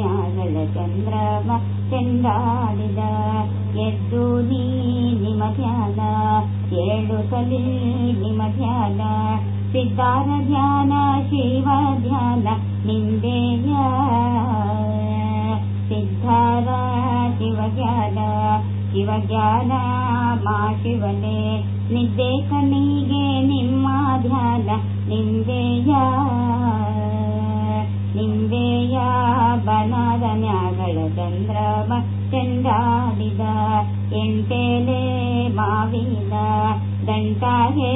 ಮ್ಯಾಗಳ ಚಂದ್ರಮ ಚೆಂಡಾಡಿದ ಎದ್ದು ನೀ ನಿಮ ಧ್ಯಾನ ಏಳು ಸಲಿ ನಿಮ ಧ್ಯಾನ ಸಿದ್ಧಾರ ಧ್ಯಾನ ಶಿವ ಧ್ಯಾನ ನಿಂದೆಯ ಸಿದ್ಧಾರ ಶಿವ ಧ್ಯಾನ ಶಿವ ಧ್ಯಾನ ಮಾ ಶಿವನೇ ನಿದ್ದೆ ಕಣಿಗೆ ನಿಮ್ಮ ಧ್ಯಾನ ನಿಂದೆಯ? ಚೆಂಡಾಡಿದ ಎಂಟೆಲೆ ಮಾವಿನ ಗಂಟಾಗೆ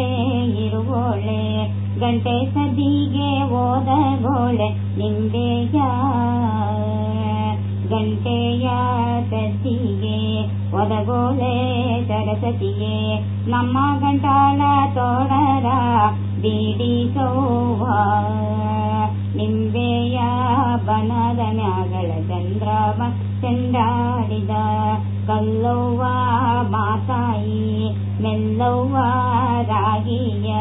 ಇರುವೋಳೆ. ಗಂಟೆ ಸದಿಗೆ ಓದಗೋಳೆ ನಿಂಬೆಯ ಗಂಟೆಯ ಸದ್ದಿಗೆ ಒದಗೋಳೆ ಸರಸ್ವತಿಗೆ. ನಮ್ಮ ಗಂಟಾಲ ತೋಡರ ಬೀಡಿಸೋವ ನಿಂಬೆಯ ಬನದ ಮ್ಯಾಗಳ ಚಂದ್ರಮ ಚೆಂಡಾಡಿದ ಕಲ್ಲವ್ವ ಮಾತಾಯಿ, ಮೆಲ್ಲವ್ವ ರಾಗಿಯ.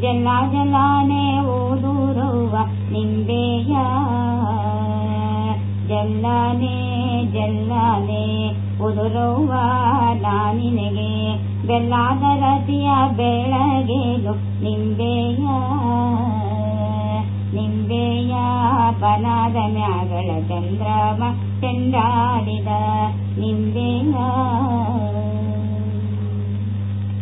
ಜಲ ಜಲಾನೆ ಓದೂರವ್ವ ನಿಂಬೆಯ. ಜಲ್ಲಾನೆ ಜಲ್ಲಾನೆ ಉದುರವ್ವ ನಾನಿನಗೆ ಬೆಲ್ಲಾದ ರತಿಯ ಬೆಳಗೇನು ನಿಂಬೆಯ ಬನದ ಮ್ಯಾಗಳ ಚಂದ್ರಮ ಚೆಂಡಾಡಿದ ನಿಂಬೆಯ